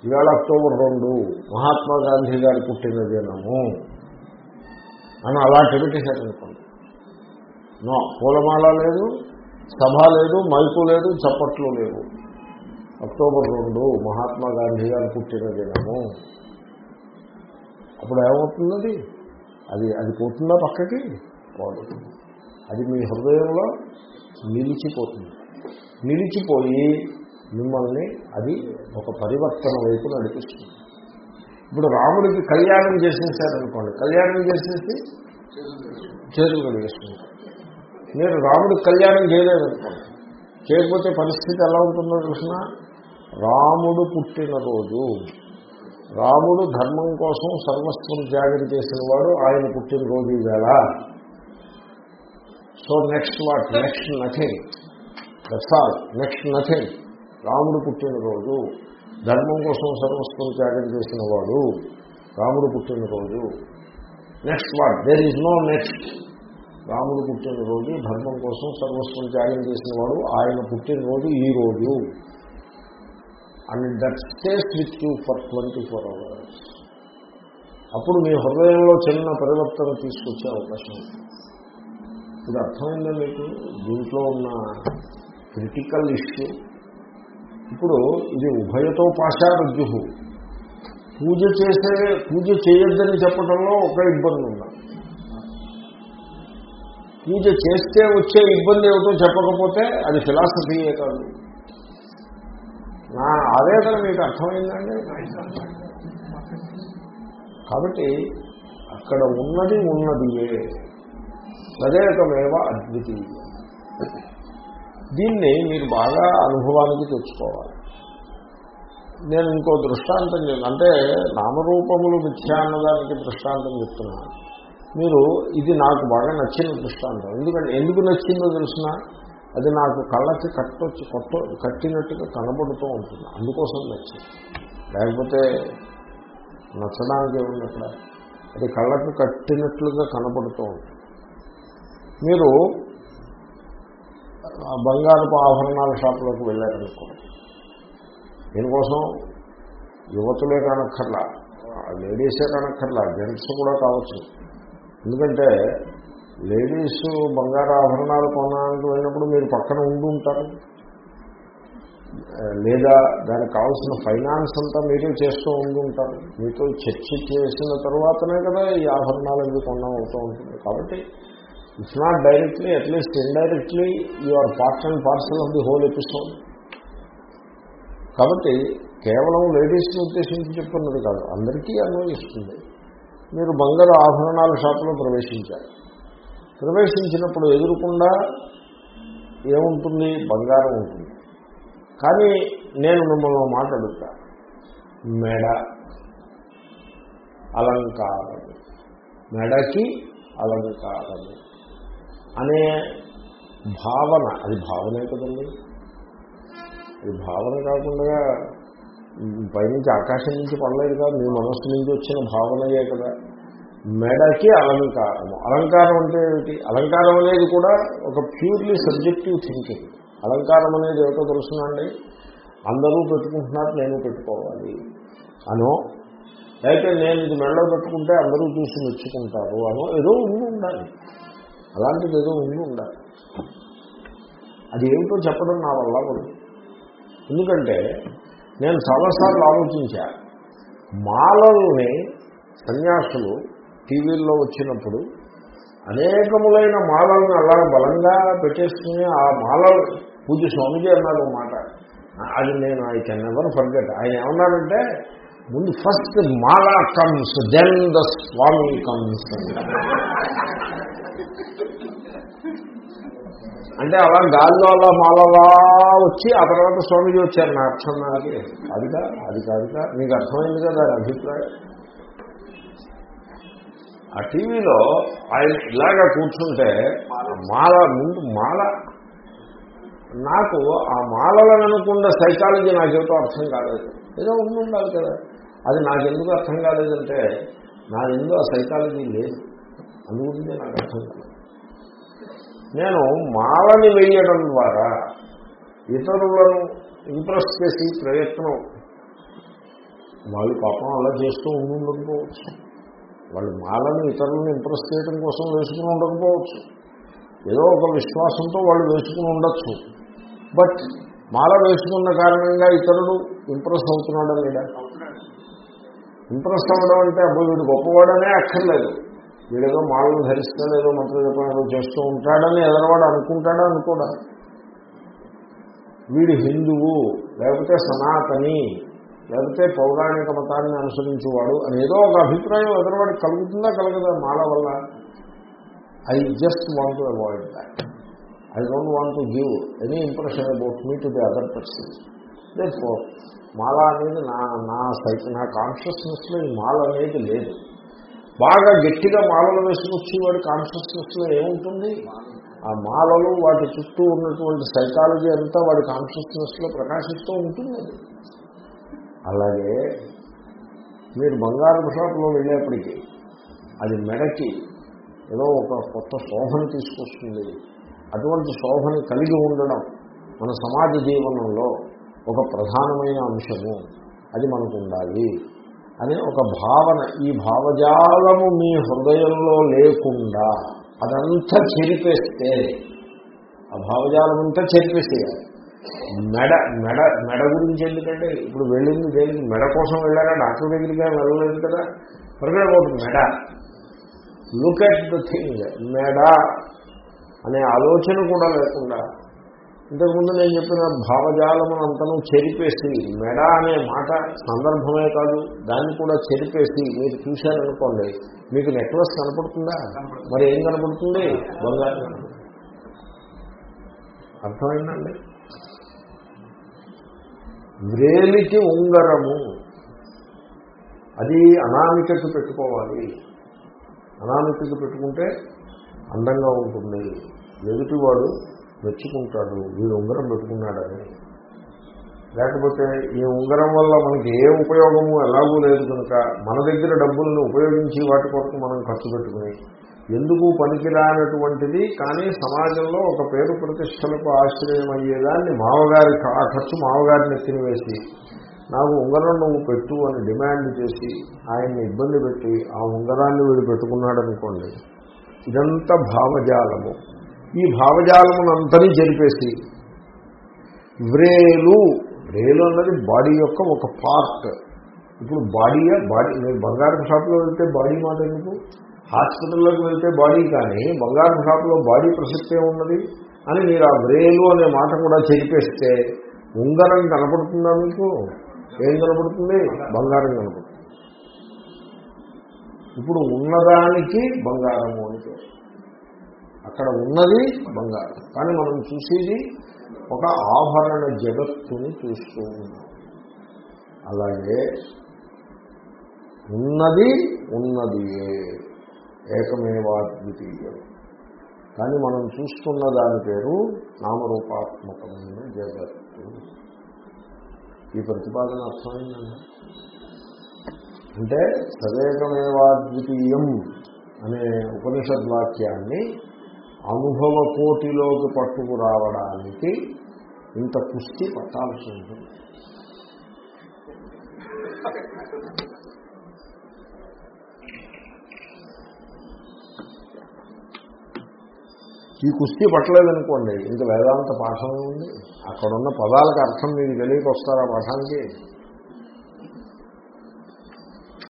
ఇవాళ అక్టోబర్ రెండు మహాత్మా గాంధీ గారి పుట్టిన దినము అని అలా పెట్టేశారనుకోండి నో పూలమాల లేదు సభ లేదు మైకు లేదు చప్పట్లు లేవు. అక్టోబర్ రెండు మహాత్మా గాంధీ గారు పుట్టిన దినము. అప్పుడు ఏమవుతున్నది అది అది పోతుందా పక్కకి? పోదు. అది మీ హృదయంలో నిలిచిపోతుంది. నిలిచిపోయి మిమ్మల్ని అది ఒక పరివర్తన వైపు నడిపిస్తుంది. ఇప్పుడు రాముడికి కళ్యాణం చేసేసారనుకోండి కళ్యాణం చేసేసి చేతులు కడిగేసుకుంటారు మీరు రాముడికి కళ్యాణం చేయలేదనుకోండి చేయకపోతే పరిస్థితి ఎలా ఉంటుందో తెలిసిన రాముడు పుట్టినరోజు రాముడు ధర్మం కోసం సర్వస్వం త్యాగం చేసిన వాడు ఆయన పుట్టినరోజు ఈవేళ so next what next nothing that's next nothing రాముడు పుట్టినరోజు ధర్మం కోసం సర్వస్వం త్యాగం చేసిన వాడు రాముడు పుట్టినరోజు next what there is no next రాముడు పుట్టినరోజు ధర్మం కోసం సర్వస్వం త్యాగం చేసిన వాడు ఆయన పుట్టినరోజు ఈ రోజు. And that stays with you for twenty four hours అప్పుడు మీ హృదయంలో చిన్న పరివర్తన తీసుకొచ్చే అవకాశం ఇది అర్థమైందా మీకు? దీంట్లో ఉన్న క్రిటికల్ ఇష్యూ ఇప్పుడు ఇది ఉభయతో పాశారజ్జు పూజ చేసే పూజ చేయొద్దని చెప్పడంలో ఒక ఇబ్బంది ఉంది? పూజ చేస్తే వచ్చే ఇబ్బంది ఏమిటో చెప్పకపోతే అది ఫిలాసఫీయే కాదు. నా ఆవేదన మీకు అర్థమైందండి? కాబట్టి అక్కడ ఉన్నది ఉన్నదియే. తదేకమేవ అద్వితీయం. దీన్ని మీరు బాగా అనుభవానికి తెచ్చుకోవాలి. నేను ఇంకో దృష్టాంతం చెప్ అంటే నామరూపములు మిథ్యా అన్నదానికి దృష్టాంతం చెప్తున్నాను. మీరు ఇది నాకు బాగా నచ్చిన దృష్టాంతం. ఎందుకంటే ఎందుకు నచ్చిందో తెలిసిన అది నాకు కళ్ళకి కట్టొచ్చి కొట్ట కట్టినట్టుగా కనబడుతూ ఉంటుంది. అందుకోసం నచ్చింది. లేకపోతే నచ్చడానికి ఏముంది అక్కడ? అది కళ్ళకు కట్టినట్లుగా కనబడుతూ ఉంటుంది. మీరు ఆ బంగారపు ఆభరణాల షాపులోకి వెళ్ళారనుకోండి. దీనికోసం యువతులే కానక్కర్లా లేడీసే కనక్కర్లా జెంట్స్ కూడా కావచ్చు. ఎందుకంటే లేడీస్ బంగారు ఆభరణాలు కొనడానికి వెళ్ళినప్పుడు మీరు పక్కన ఉండి ఉంటారు. లేదా దానికి కావాల్సిన ఫైనాన్స్ అంతా మీరే చేస్తూ ఉండి ఉంటారు. మీతో చర్చ చేసిన తర్వాతనే కదా ఈ ఆభరణాలు అవి కొనడం అవుతూ ఉంటుంది. కాబట్టి it's not directly at least indirectly you are part and parcel of the whole episode కాబట్టి కేవలం లేడీస్ని ఉద్దేశించి చెప్తున్నది కాదు. అందరికీ అన్వయిస్తుంది మీరు బంగారు ఆభరణాల షాపులో ప్రవేశించారు. ప్రవేశించినప్పుడు ఎదురుకుండా ఏముంటుంది? బంగారం ఉంటుంది. కానీ నేను మిమ్మల్ని ఒక మాట అడుగుతా. మెడ అలంకారము. మెడకి అలంకారము అనే భావన అది భావనే కదండి. అది భావన కాకుండా పైనుంచి ఆకాశం నుంచి పడలేదు కాదు మీ మనస్సు నుంచి వచ్చిన భావనయే కదా. మెడకి అలంకారము. అలంకారం అంటే ఏమిటి? అలంకారం అనేది కూడా ఒక ప్యూర్లీ సబ్జెక్టివ్ థింకింగ్ అలంకారం అనేది ఏమిటో తెలుసునండి అందరూ పెట్టుకుంటున్నారు నేను పెట్టుకోవాలి. అనో అయితే నేను ఇది మెడలో పెట్టుకుంటే అందరూ చూసి మెచ్చుకుంటారు అనో ఏదో ఉండి ఉండాలి. అలాంటిది ఏదో ఉండి ఉండాలి. అది ఏమిటో చెప్పడం నా వల్ల ఎందుకంటే నేను చాలాసార్లు ఆలోచించా. మాలల్ని సన్యాసులు టీవీల్లో వచ్చినప్పుడు అనేకములైన మాలలను అలా బలంగా పెట్టేసుకుని ఆ మాలలు పూజ స్వామిజీ అన్నారు మాట. అది నేను ఐ కెన్ ఎవరు ఫర్గెట్ ఆయన ఏమన్నారంటే ముందు first Mala comes then the swami comes అంటే అలా గాల్లో అలా మాలలా వచ్చి ఆ తర్వాత స్వామిజీ వచ్చారు. నా అర్థం నాకు అది. కాదు అది కాదు కాదు నీకు అర్థమైంది కదా అభిప్రాయం? ఆ టీవీలో ఆయన ఇలాగా కూర్చుంటే మాల ముందు మాల. నాకు ఆ మాలలను అనుకున్న సైకాలజీ నాకేమిటో అర్థం కాలేదు. ఏదో ఉండి ఉండాలి కదా. అది నాకెందుకు అర్థం కాలేదంటే నా ఎందుకు ఆ సైకాలజీ లేదు? అందుగురించి నాకు అర్థం కాలేదు. నేను మాలని వేయడం ద్వారా ఇతరులను ఇంప్రెస్ చేసి ప్రయత్నం. వాళ్ళు పాపం అలా చేస్తూ ఉండకపోవచ్చు. వాళ్ళు మాలను ఇతరులను ఇంప్రెస్ చేయడం కోసం వేసుకుని ఉండకపోవచ్చు. ఏదో ఒక విశ్వాసంతో వాళ్ళు వేసుకుని ఉండొచ్చు. బట్ మాల వేసుకున్న కారణంగా ఇతరుడు ఇంప్రెస్ అవుతున్నాడా లేదా? ఇంప్రెస్ అవ్వడం అంటే అప్పుడు వీడు గొప్పవాడనే అక్కర్లేదు. వీడేదో మాలను ధరిస్తాడు ఏదో మంత్ర జపం చేస్తూ ఉంటాడని ఎదరవాడు అనుకుంటాడా అనుకోడా? వీడు హిందువు లేకపోతే సనాతని లేకపోతే పౌరాణిక మతాన్ని అనుసరించేవాడు అని ఏదో ఒక అభిప్రాయం ఎదరవాడికి కలుగుతుందా కలగదా మాల వల్ల? I just want to avoid that I don't want to give any impression about me to the other person for mala అనేది నా నా సైకి నా కాన్షియస్నెస్లో ఈ మాల అనేది లేదు. బాగా గట్టిగా మాలలు వేసుకొచ్చి వాడి కాన్షియస్నెస్లో ఏముంటుంది? ఆ మాలలు వాటి చుట్టూ ఉన్నటువంటి సైకాలజీ అంతా వాడి కాన్షియస్నెస్లో ప్రకాశిస్తూ ఉంటుంది. అలాగే మీరు బంగారం షాప్లో వెళ్ళేప్పటికీ అది మెడకి ఏదో ఒక కొత్త శోభను తీసుకొస్తుంది. అటువంటి శోభని కలిగి ఉండడం మన సమాజ జీవనంలో ఒక ప్రధానమైన అంశము. అది మనకు ఉండాలి. అని ఒక భావన. ఈ భావజాలము మీ హృదయంలో లేకుండా అదంతా చెరిపేస్తే ఆ భావజాలం అంతా చెరిపేసేయాలి. మెడ మెడ మెడ గురించి ఎందుకంటే ఇప్పుడు వెళ్ళింది దేనికి? మెడ కోసం వెళ్ళారా డాక్టర్ దగ్గరికి వెళ్ళలేదు కదా? ఫర్గెట్ మెడ. లుక్ ఎట్ ద థింగ్ మెడ అనే ఆలోచన కూడా లేకుండా ఇంతకుముందు నేను చెప్పిన భావజాలము అంతను చెరిపేసి మెడ అనే మాట సందర్భమే కాదు దాన్ని కూడా చెరిపేసి మీరు చూశారనుకోండి మీకు నెక్లెస్ కనపడుతుందా. మరి ఏం కనపడుతుంది? బంగారం. అర్థమైందండి? వ్రేలికి ఉంగరము. అది అనామికకి పెట్టుకోవాలి. అనామికకి పెట్టుకుంటే అందంగా ఉంటుంది. ఎదుటివాడు మెచ్చుకుంటాడు వీడు ఉంగరం పెట్టుకున్నాడని. లేకపోతే ఈ ఉంగరం వల్ల మనకి ఏ ఉపయోగము ఎలాగూ లేదు కనుక మన దగ్గర డబ్బులను ఉపయోగించి వాటి కొరకు మనం ఖర్చు పెట్టుకుని. ఎందుకు పనికిరానటువంటిది కానీ సమాజంలో ఒక పేరు ప్రతిష్టలకు ఆశ్రయమయ్యేదాన్ని మావగారి ఆ ఖర్చు మావగారిని ఎత్తిన వేసి నాకు ఉంగరం నువ్వు పెట్టు అని డిమాండ్ చేసి ఆయన్ని ఇబ్బంది పెట్టి ఆ ఉంగరాన్ని వీడు పెట్టుకున్నాడనుకోండి ఇదంతా భావజాలము. ఈ భావజాలమునంతని జరిపేసి వ్రేలు వ్రేలు అన్నది బాడీ యొక్క ఒక పార్ట్. ఇప్పుడు బాడీయే బాడీ మీరు బంగారం షాప్లో వెళ్తే బాడీ మాట ఎందుకు? హాస్పిటల్లోకి వెళ్తే బాడీ కానీ బంగారం షాప్లో బాడీ ప్రసక్తే ఉన్నది అని మీరు ఆ వ్రేలు అనే మాట కూడా చెరిపేస్తే ఉంగరం కనపడుతుందా మీకు? ఏం కనపడుతుంది? బంగారం కనపడుతుంది. ఇప్పుడు ఉన్నదానికి బంగారము అని పేరు. అక్కడ ఉన్నది బంగారం. కానీ మనం చూసేది ఒక ఆభరణ జగత్తుని చూస్తూ ఉన్నాం. అలాగే ఉన్నది ఉన్నదియే ఏకమేవాద్వితీయం. కానీ మనం చూస్తున్న దాని పేరు నామరూపాత్మకమైన జగత్తు. ఈ ప్రతిపాదన అర్థమైందండి? అంటే సదేకమేవాద్వితీయం అనే ఉపనిషద్వాక్యాన్ని అనుభవ కోటిలోకి పట్టుకురావడానికి ఇంత కుస్తీ పట్టాల్సి ఉంటుంది. ఈ కుస్తీ పట్టలేదనుకోండి ఇంత వేదాంత పాఠం ఉంది అక్కడున్న పదాలకు అర్థం మీరు తెలియకొస్తారు ఆ పాఠానికి?